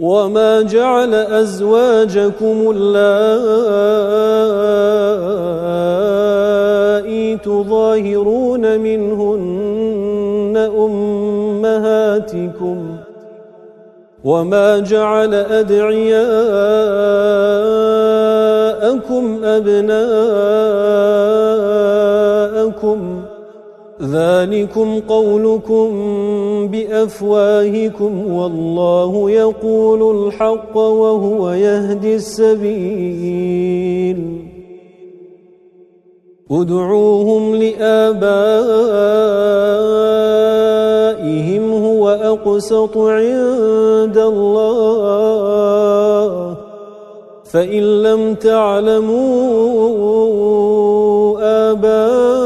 وما جعل أزواجكم اللائي تظاهرون منهن أمهاتكم وما جعل أدعياءكم أبناءكم ذلكم قولكم بأفواهكم والله يقول الحق وهو يهدي السبيل. ادعوهم لآبائهم هو أقسط عند الله. فإن لم تعلموا آباءهم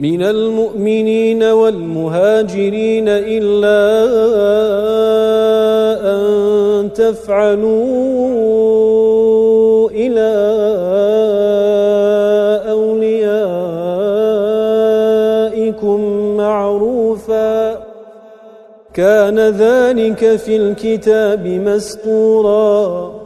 مِنَ الْمُؤْمِنِينَ وَالْمُهَاجِرِينَ إِلَّا أَن تَفْعَلُوا إِلَى أَوْلِيَائِكُمْ مَعْرُوفًا. كَانَ ذَلِكَ فِي الْكِتَابِ مَسْطُورًا.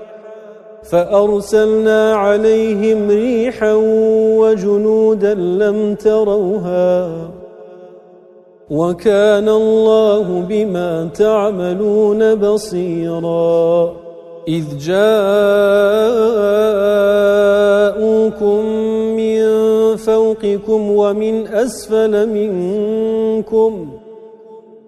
فأرسلنا عليهم ريحا وجنودا لم تروها وكان الله بما تعملون بصيرا إذ جاءوكم من فوقكم ومن أسفل منكم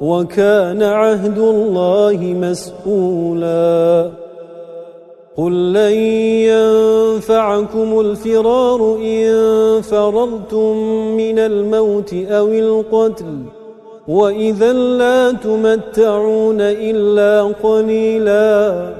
وكان عهد الله مسؤولا. قل لن ينفعكم الفرار إن فررتم من الموت أو القتل وإذا لا تمتعون إلا قليلاً.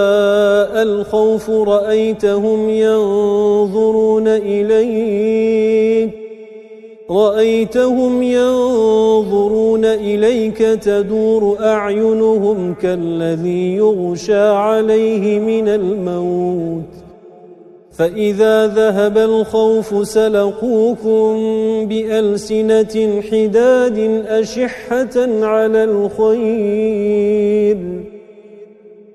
الخوف رأيتهم ينظرون إليك رأيتهم ينظرون إليك تدور أعينهم كالذي يغشى عليه من الموت. فإذا ذهب الخوف سلقوكم بألسنة حداد أشحة على الخير.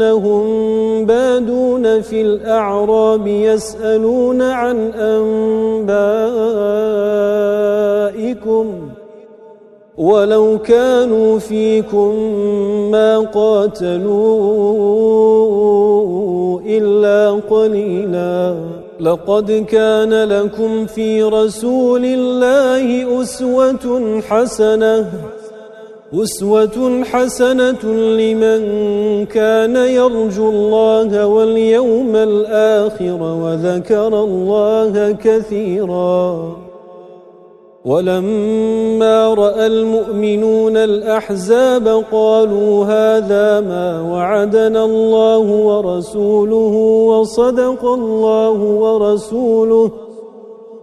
أنهم بادون في الأعراب يسألون عن أنبائكم ولو كانوا فيكم ما قاتلوا إلا قليلاً. لقد كان لكم في رسول الله أسوة حسنة. أسوة حسنة لمن كان يرجو الله واليوم الآخر وذكر الله كثيراً. ولما رأى المؤمنون الأحزاب قالوا هذا ما وعدنا الله ورسوله وصدق الله ورسوله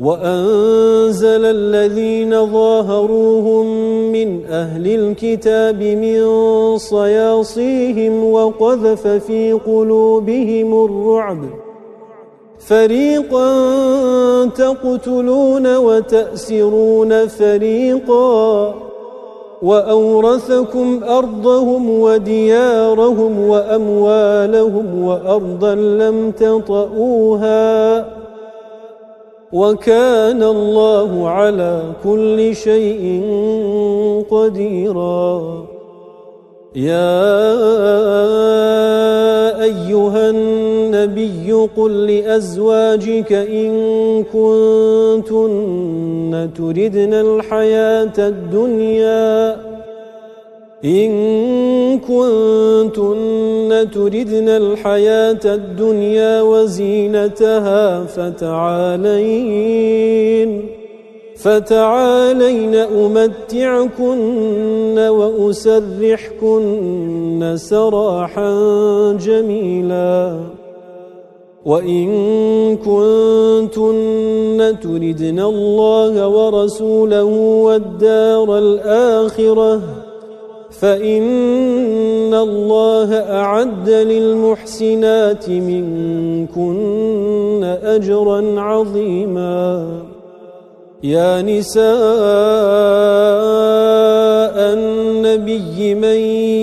وأنزل الذين ظاهروهم من أهل الكتاب من صياصيهم وقذف في قلوبهم الرعب. فريقا تقتلون وتأسرون فريقا وأورثكم أرضهم وديارهم وأموالهم وأرضا لم تطئوها. وكان الله على كل شيء قديرا. يا أيها النبي قل لأزواجك إن كنتن تردن الحياة الدنيا إن كنتن تردن الحياة الدنيا وزينتها فتعالين فتعالين أمتعكن وأسرحكن سراحا جميلا. وإن كنتن تردن الله ورسوله والدار الآخرة فإن الله أعد للمحسنات منكن أجرا عظيما. يا نساء النبي من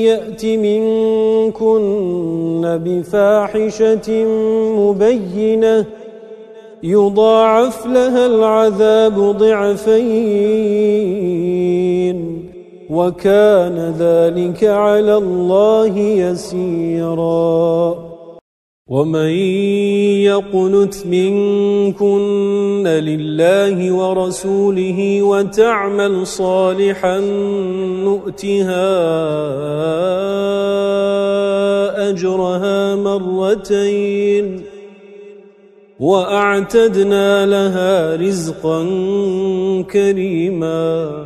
يأت منكن بفاحشة مبينة يضاعف لها العذاب ضعفين. وكان ذلك على الله يسيرا. ومن يقنت منكن لله ورسوله وتعمل صالحا نؤتها أجرها مرتين وأعتدنا لها رزقا كريما.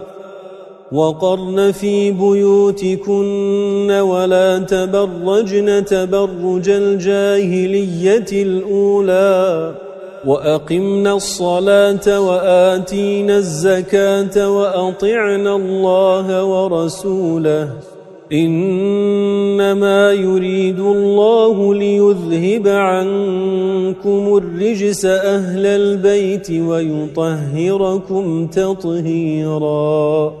وقرن في بيوتكن ولا تبرجن تبرج الجاهلية الأولى وأقمنا الصلاة وآتينا الزكاة وأطعنا الله ورسوله إنما يريد الله ليذهب عنكم الرجس أهل البيت ويطهركم تطهيراً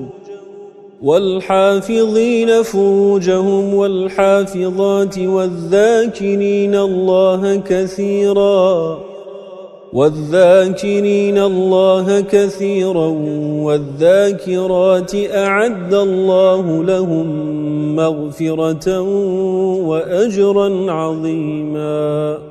والحافظين فروجهم والحافظات والذاكرين الله كثيرا والذاكرين الله كثيرا والذاكرات أعد الله لهم مغفرة وأجرا عظيما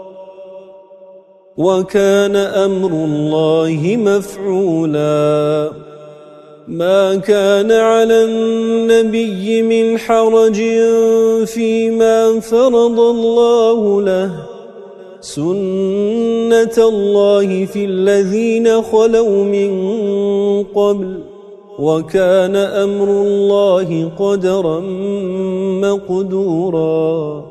وَكَانَ أَمْرُ اللَّهِ مَفْعُولًا. مَا كَانَ عَلَى النَّبِيِّ مِنْ حَرَجٍ فِيمَا فَرَضَ اللَّهُ لَهُ. سُنَّةَ اللَّهِ فِي الَّذِينَ خَلَوْا مِنْ قَبْلُ. وَكَانَ أَمْرُ اللَّهِ قَدَرًا مَقْدُورًا.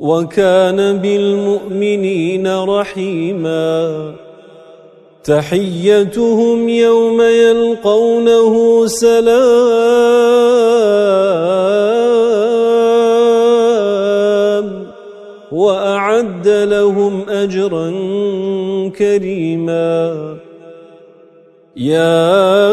وكان بالمؤمنين رحيماً. تحيتهم يوم يلقونه سلام وأعد لهم أجرا كريما. يا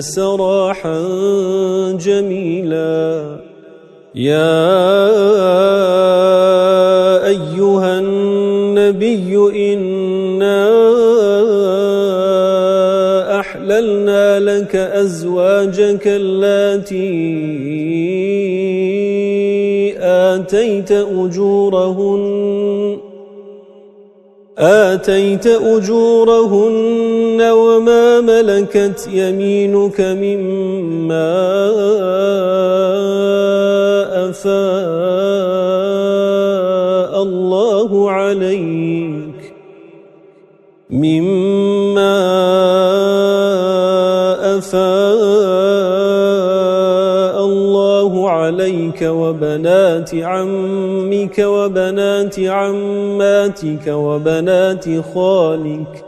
سراحا جميلا. يا أيها النبي إنا أحللنا لك أزواجك التي آتيت أجورهن آتيت أجورهن ملكت يمينك مما أفاء الله عليك مما أفاء الله عليك وبنات عمك وبنات عماتك وبنات خالك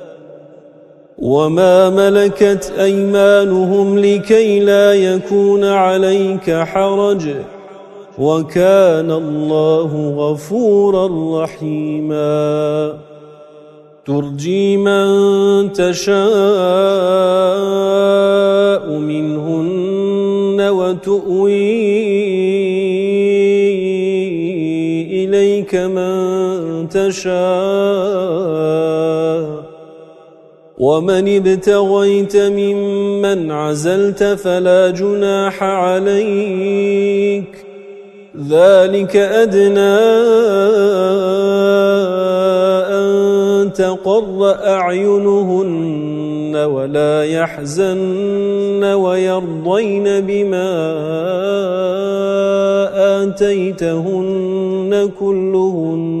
وما ملكت أيمانهم لكي لا يكون عليك حرج وكان الله غفورا رحيما ترجي من تشاء منهن وتؤوي إليك من تشاء ومن ابتغيت ممن عزلت فلا جناح عليك. ذلك أدنى أن تقر أعينهن ولا يحزن ويرضين بما آتيتهن كلهن.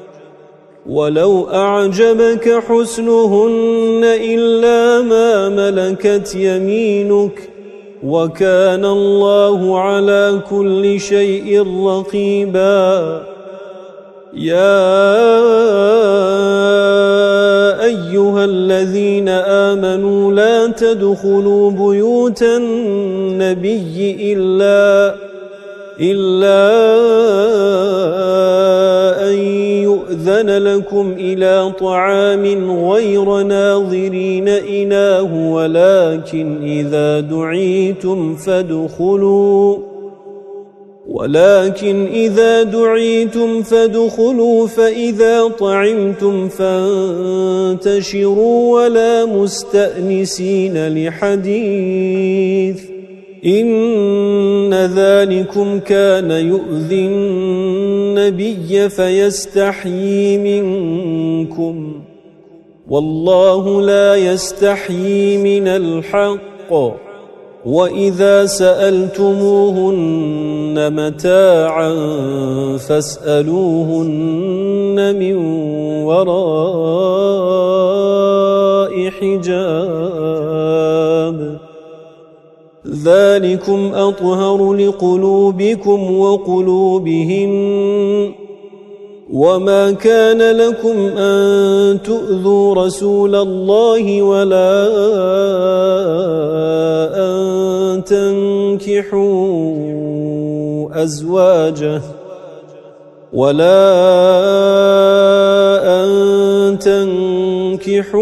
ولو أعجبك حسنهن إلا ما ملكت يمينك وكان الله على كل شيء رقيبا يا أيها الذين آمنوا لا تدخلوا بيوت النبي إلا إلا أذن لكم إلى طعام غير ناظرين إناه ولكن إذا دعيتم فادخلوا ولكن إذا دعيتم فادخلوا فإذا طعمتم فانتشروا ولا مستأنسين لحديث. إن ذلكم كان يؤذي النبي فيستحيي منكم والله لا يستحيي من الحق وإذا سألتموهن متاعا فاسألوهن من وراء حجاب ذلكم أطهر لقلوبكم وقلوبهم وما كان لكم أن تؤذوا رسول الله ولا أن تنكحوا أزواجه ولا أن تنكحوا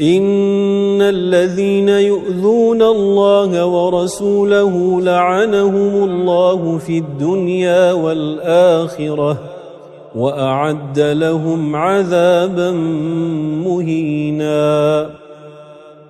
إن الذين يؤذون الله ورسوله لعنهم الله في الدنيا والآخرة وأعد لهم عذابا مهيناً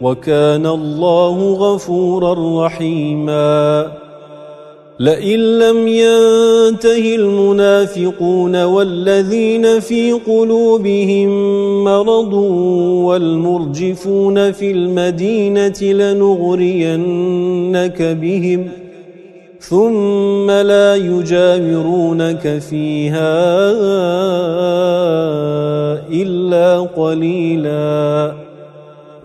وكان الله غفورا رحيما. لئن لم ينته المنافقون والذين في قلوبهم مرض والمرجفون في المدينة لنغرينك بهم ثم لا يجاورونك فيها إلا قليلا.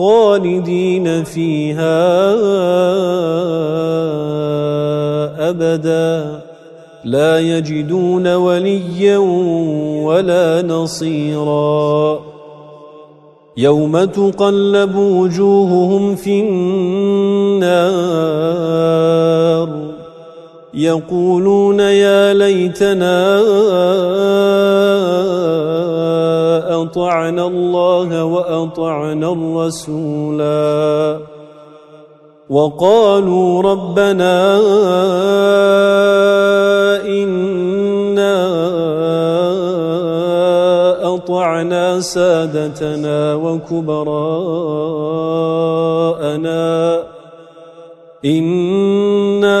خالدين فيها أبدا. لا يجدون وليا ولا نصيرا. يوم تقلب وجوههم في النار. يقولون يا ليتنا أطعنا الله وأطعنا الرسولا. وقالوا ربنا أطعنا سادتنا وكبراءنا. إنا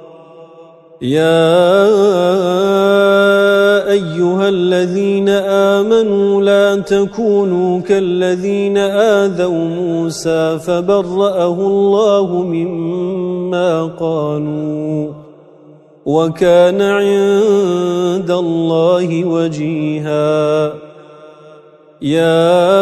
يا أيها الذين آمنوا لا تكونوا كالذين آذوا موسى فبرأه الله مما قالوا وكان عند الله وجيهاً. يا